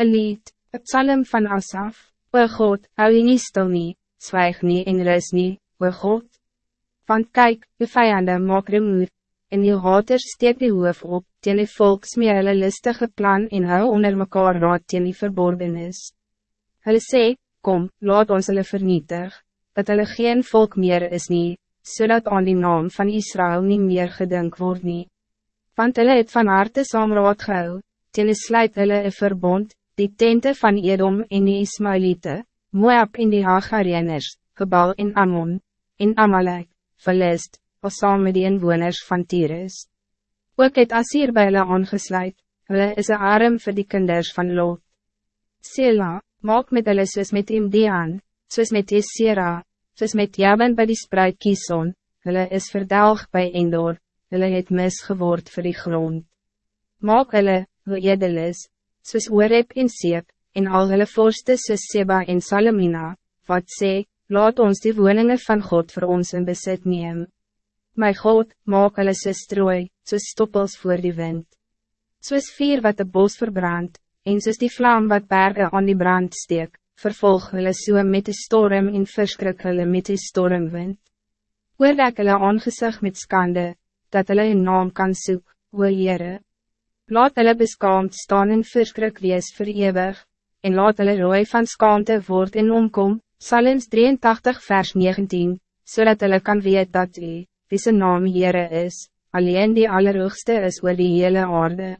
Een lied, een psalm van Asaf, O God, hou je niet stil nie, zwijg nie en rus nie, O God. Want kijk, je vijanden maak remoer, en je haters steek die hoof op, teen die volk smee hulle listige plan en hou onder mekaar raad teen die verborgenis. Hulle sê, kom, laat ons hulle vernietig, dat hulle geen volk meer is nie, zodat aan die naam van Israël niet meer gedink word nie. Want hulle het van harte saam raad gehou, teen die sluit hulle een verbond, die tente van Edom en die Ismailite, Moab en die Hagarieners, Gebal en Ammon, en Amalek, als saam met die inwoners van Tyrus. Ook het Asir by hulle aangesluit, hulle is een arm vir die kinders van Lot. Sela, maak met hulle soos met Imdean, soos met Esera, soos met Jabin by die spruit Kison, hulle is verdelg by Endor, hulle het misgeword vir die grond. Maak hulle, hoe edel is, soos Oreb en Seep, en al hulle vorste soos Seba en Salamina, wat sê, laat ons die woningen van God voor ons in besit neem. My God, maak hulle soos strooi, soos stoppels voor die wind. Soos vier wat de bos verbrand, en soos die vlam wat bergen aan die brand steek, vervolg hulle so met de storm en verskrik hulle met die stormwind. Oordek hulle aangezig met skande, dat hulle een naam kan soek, o Heere. Laat hulle beskaamd staan en verskrik wees vir ewig, en laat hulle rooi van skaamte word en omkom, Salims 83 vers 19, zodat hulle kan weet dat u, wie zijn naam Heere is, alleen die Allerhoogste is oor die hele aarde.